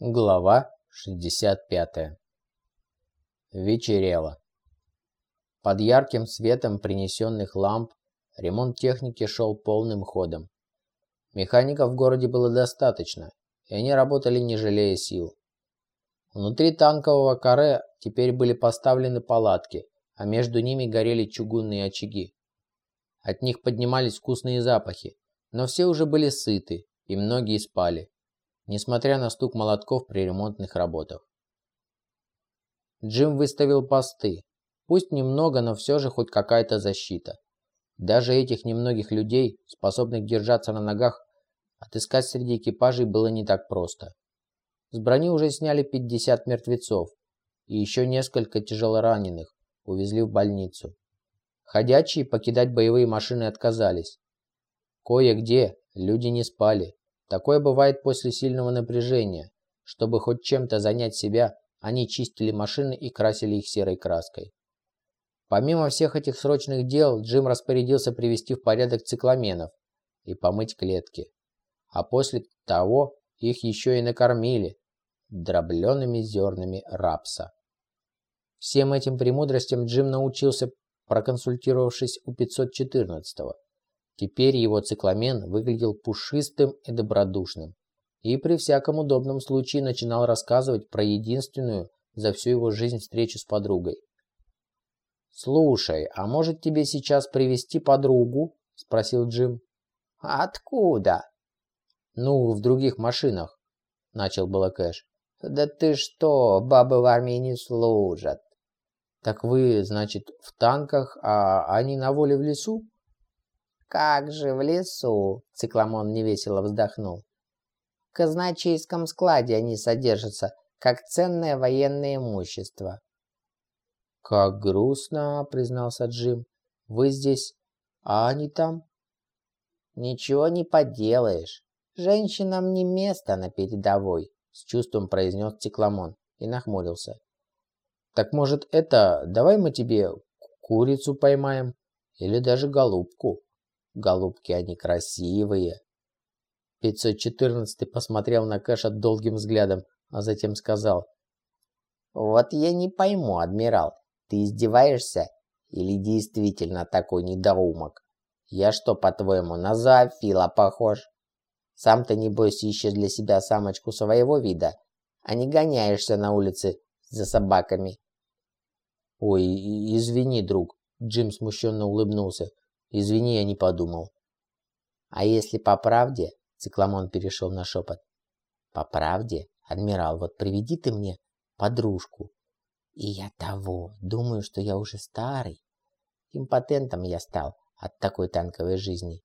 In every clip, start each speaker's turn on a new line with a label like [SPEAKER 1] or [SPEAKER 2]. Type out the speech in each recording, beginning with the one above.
[SPEAKER 1] Глава 65. Вечерело. Под ярким светом принесенных ламп ремонт техники шел полным ходом. Механиков в городе было достаточно, и они работали не жалея сил. Внутри танкового каре теперь были поставлены палатки, а между ними горели чугунные очаги. От них поднимались вкусные запахи, но все уже были сыты, и многие спали несмотря на стук молотков при ремонтных работах. Джим выставил посты. Пусть немного, но все же хоть какая-то защита. Даже этих немногих людей, способных держаться на ногах, отыскать среди экипажей было не так просто. С брони уже сняли 50 мертвецов, и еще несколько тяжелораненых увезли в больницу. Ходячие покидать боевые машины отказались. Кое-где люди не спали, Такое бывает после сильного напряжения. Чтобы хоть чем-то занять себя, они чистили машины и красили их серой краской. Помимо всех этих срочных дел, Джим распорядился привести в порядок цикламенов и помыть клетки. А после того их еще и накормили дробленными зернами рапса. Всем этим премудростям Джим научился, проконсультировавшись у 514-го. Теперь его цикламен выглядел пушистым и добродушным, и при всяком удобном случае начинал рассказывать про единственную за всю его жизнь встречу с подругой. «Слушай, а может тебе сейчас привести подругу?» – спросил Джим.
[SPEAKER 2] «Откуда?»
[SPEAKER 1] «Ну, в других машинах», – начал было.
[SPEAKER 2] «Да ты что, бабы в армии не служат».
[SPEAKER 1] «Так вы, значит, в танках, а они на воле в лесу?»
[SPEAKER 2] «Как же в лесу!» — Цикламон невесело вздохнул. «В казначейском складе они содержатся, как ценное военное имущество».
[SPEAKER 1] «Как грустно!» — признался Джим. «Вы здесь, а они там?»
[SPEAKER 2] «Ничего не поделаешь. Женщинам не место на передовой», — с чувством произнес Цикламон и нахмурился.
[SPEAKER 1] «Так может это, давай мы тебе курицу поймаем или даже голубку?» Голубки, они красивые. 514 посмотрел на Кэша долгим взглядом, а затем сказал.
[SPEAKER 2] «Вот я не пойму, адмирал, ты издеваешься или действительно такой недоумок? Я что, по-твоему, на зоофила похож? Сам-то, небось, ищешь для себя самочку своего вида, а не гоняешься на улице за собаками».
[SPEAKER 1] «Ой, извини, друг», — Джим смущенно улыбнулся. Извини, я не подумал.
[SPEAKER 2] А если по правде? Цикламон перешел на шепот. По правде, адмирал, вот приведи ты мне подружку. И я того, думаю, что я уже старый. Импотентом я стал от такой танковой жизни.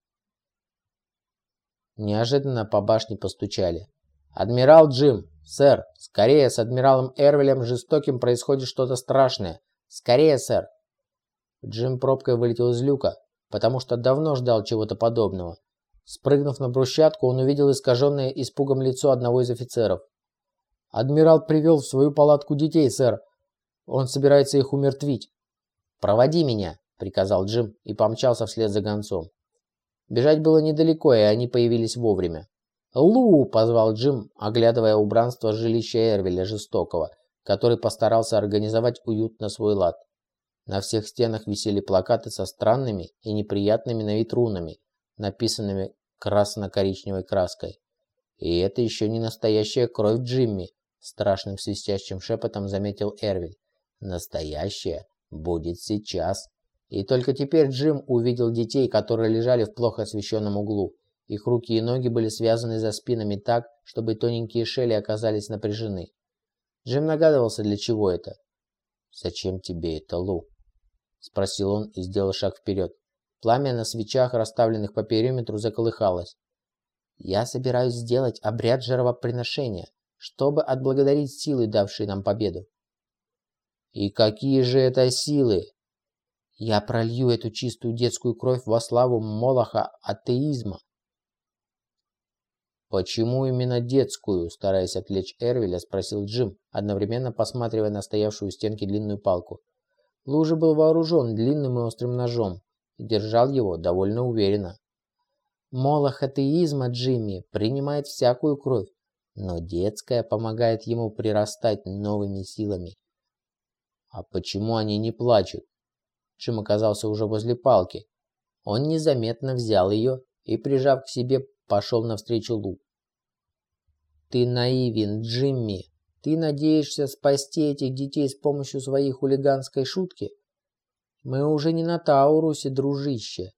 [SPEAKER 1] Неожиданно по башне постучали. «Адмирал Джим! Сэр! Скорее, с адмиралом Эрвелем жестоким происходит что-то страшное! Скорее, сэр!» Джим пробкой вылетел из люка, потому что давно ждал чего-то подобного. Спрыгнув на брусчатку, он увидел искаженное испугом лицо одного из офицеров. «Адмирал привел в свою палатку детей, сэр. Он собирается их умертвить». «Проводи меня», — приказал Джим и помчался вслед за гонцом. Бежать было недалеко, и они появились вовремя. «Лу!» — позвал Джим, оглядывая убранство жилища Эрвеля Жестокого, который постарался организовать уют на свой лад. На всех стенах висели плакаты со странными и неприятными на вид рунами, написанными красно-коричневой краской. И это еще не настоящая кровь Джимми, страшным свистящим шепотом заметил Эрвиль. Настоящая будет сейчас. И только теперь Джим увидел детей, которые лежали в плохо освещенном углу. Их руки и ноги были связаны за спинами так, чтобы тоненькие шеи оказались напряжены. Джим нагадывался, для чего это. «Зачем тебе это, Лу?» — спросил он и сделал шаг вперед. Пламя на свечах, расставленных по периметру, заколыхалось. «Я собираюсь сделать обряд жертвоприношения, чтобы отблагодарить силы, давшие нам победу». «И какие же это силы?» «Я пролью эту чистую детскую кровь во славу Молоха атеизма». «Почему именно детскую?» – стараясь отвлечь Эрвеля, спросил Джим, одновременно посматривая на стоявшую у стенки длинную палку. Лужа был вооружен длинным и острым ножом и держал его довольно уверенно. Молох атеизма Джимми принимает всякую кровь, но детская помогает ему прирастать новыми силами. А почему они не плачут? Джим оказался уже возле палки. Он незаметно взял ее и, прижав к себе, пошел навстречу Лу. «Ты наивен, Джимми. Ты надеешься спасти этих детей с помощью своей хулиганской шутки? Мы уже не на Таурусе, дружище.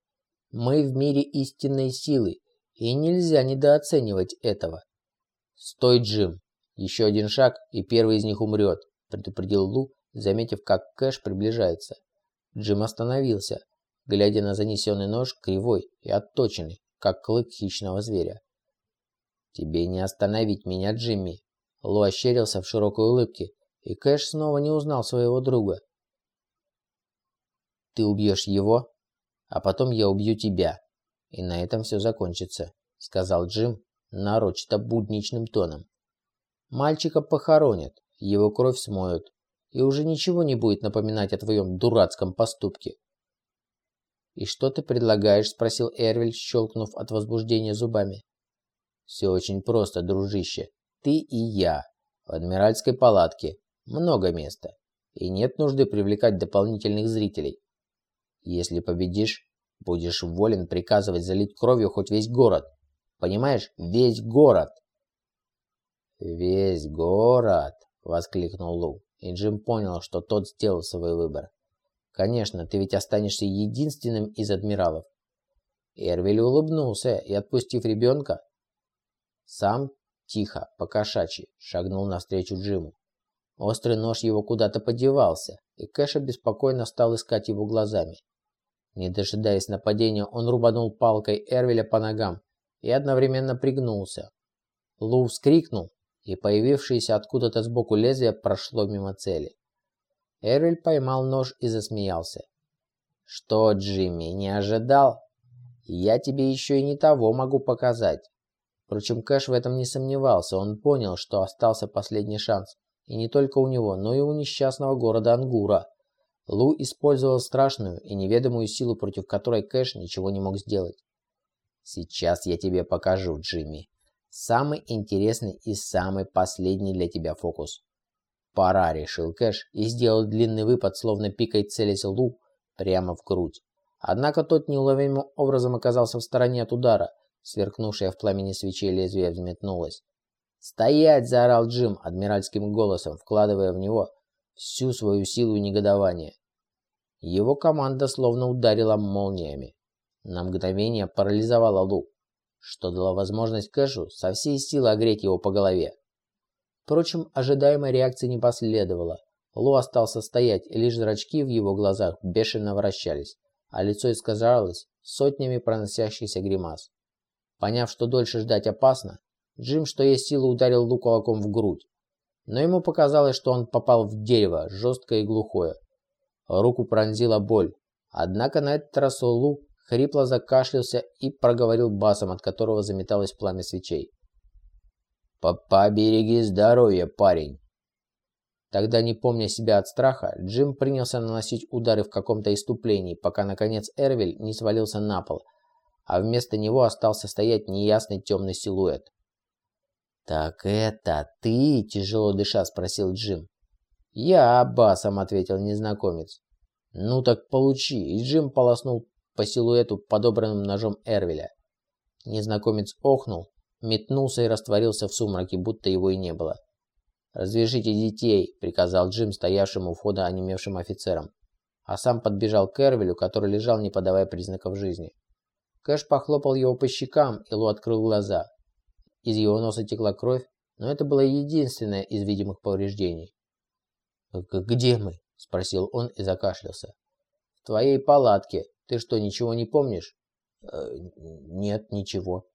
[SPEAKER 1] Мы в мире истинной силы, и нельзя недооценивать этого. Стой, Джим. Еще один шаг, и первый из них умрет, предупредил Лу, заметив, как Кэш приближается. Джим остановился, глядя на занесенный нож, кривой и отточенный, как клык хищного зверя. «Тебе не остановить меня, Джимми!» Лу ощерился в широкой улыбке, и Кэш снова не узнал своего друга. «Ты убьешь его, а потом я убью тебя, и на этом все закончится», сказал Джим нарочито будничным тоном. «Мальчика похоронят, его кровь смоют, и уже ничего не будет напоминать о твоем дурацком поступке. «И что ты предлагаешь?» – спросил Эрвель, щелкнув от возбуждения зубами. «Все очень просто, дружище. Ты и я. В адмиральской палатке. Много места. И нет нужды привлекать дополнительных зрителей. Если победишь, будешь волен приказывать залить кровью хоть весь город. Понимаешь? Весь город!» «Весь город!» – воскликнул Лу, и Джим понял, что тот сделал свой выбор. Конечно, ты ведь останешься единственным из адмиралов. Эрвиль улыбнулся и, отпустив ребенка, сам тихо, покошачьи, шагнул навстречу Джиму. Острый нож его куда-то подевался, и Кэша беспокойно стал искать его глазами. Не дожидаясь нападения, он рубанул палкой Эрвеля по ногам и одновременно пригнулся. Лу вскрикнул, и появившееся откуда-то сбоку лезвие прошло мимо цели. Эрвиль поймал нож и засмеялся. «Что, Джимми, не ожидал? Я тебе еще и не того могу показать». Впрочем, Кэш в этом не сомневался. Он понял, что остался последний шанс. И не только у него, но и у несчастного города Ангура. Лу использовал страшную и неведомую силу, против которой Кэш ничего не мог сделать. «Сейчас я тебе покажу, Джимми. Самый интересный и самый последний для тебя фокус. Пора, решил Кэш и сделал длинный выпад, словно пикой целясь Лу прямо в грудь. Однако тот неуловимым образом оказался в стороне от удара. Сверкнувшее в пламени свечей лезвие взметнулось. «Стоять!» – заорал Джим адмиральским голосом, вкладывая в него всю свою силу и негодование. Его команда словно ударила молниями. На мгновение парализовала Лу, что дало возможность Кэшу со всей силы огреть его по голове. Впрочем, ожидаемой реакции не последовало. Лу остался стоять, и лишь зрачки в его глазах бешено вращались, а лицо искажалось сотнями проносящихся гримас. Поняв, что дольше ждать опасно, Джим, что есть силы, ударил Лу кулаком в грудь. Но ему показалось, что он попал в дерево, жесткое и глухое. Руку пронзила боль. Однако на этот раз Лу хрипло закашлялся и проговорил басом, от которого заметалось пламя свечей. «Побереги здоровья, парень!» Тогда, не помня себя от страха, Джим принялся наносить удары в каком-то иступлении, пока, наконец, Эрвиль не свалился на пол, а вместо него остался стоять неясный темный силуэт. «Так это ты?» – тяжело дыша спросил Джим. «Я басом», – ответил незнакомец. «Ну так получи!» И Джим полоснул по силуэту подобранным ножом Эрвиля. Незнакомец охнул, метнулся и растворился в сумраке, будто его и не было. «Развяжите детей», — приказал Джим, стоявшему у входа онемевшим офицерам, а сам подбежал к Эрвелю, который лежал, не подавая признаков жизни. Кэш похлопал его по щекам, и Лу открыл глаза. Из его носа текла кровь, но это было единственное из видимых повреждений. «Где мы?» – спросил он и закашлялся. «В твоей палатке. Ты что, ничего не помнишь?» э, «Нет, ничего».